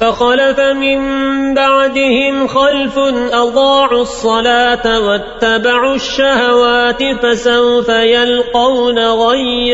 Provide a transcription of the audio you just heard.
فخلف من بعدهم خلف أضاعوا الصلاة واتبعوا الشهوات فسوف يلقون غيا